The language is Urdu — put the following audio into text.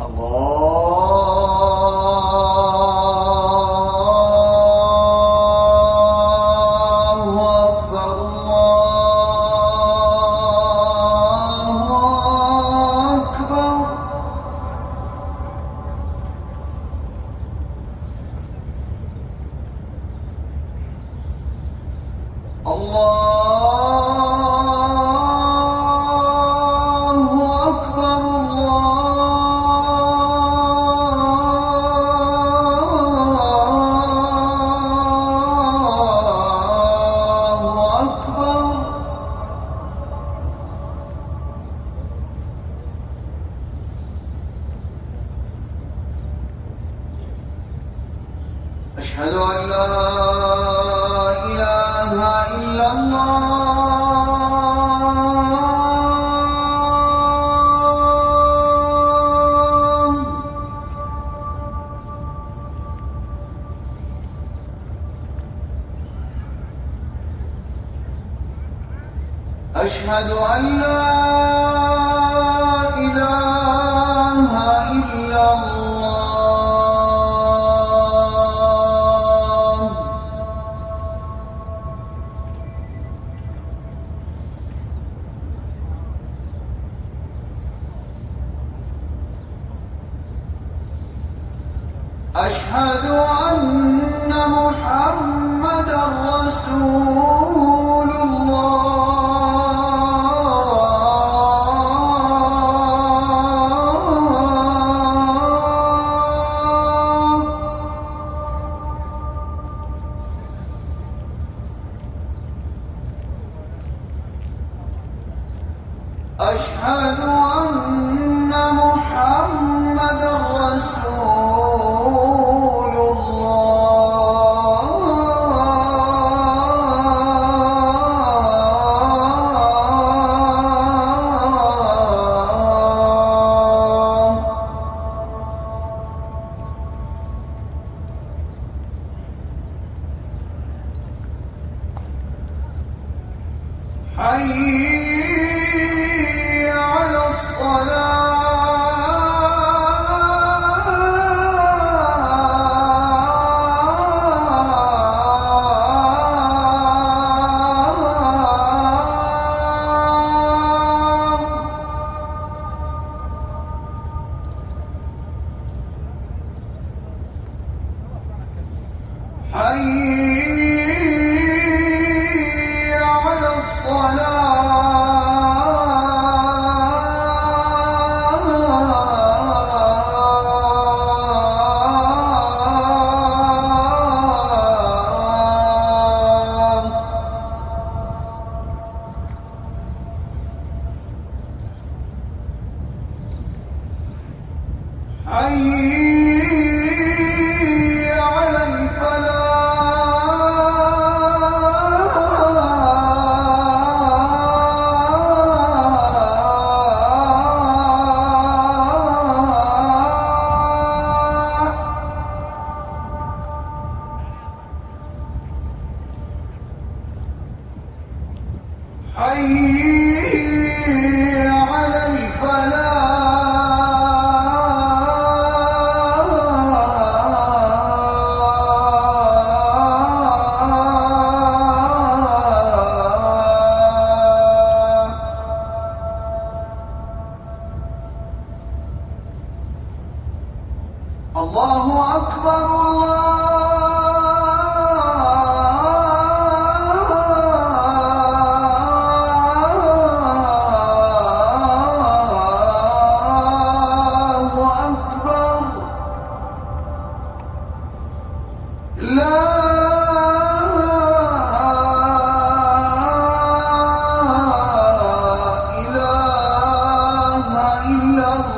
اللہ اشهد ان لا اله الا الله. لا أشهد أن محمد رسول الله. أشهد أن عين حي اللہ اکبر اللہ اکبر لا إله إلا الله